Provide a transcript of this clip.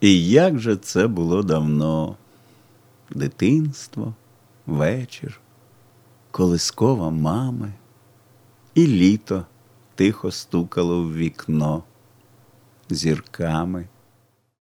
І як же це було давно? Дитинство, вечір, колискова мами, і літо тихо стукало в вікно зірками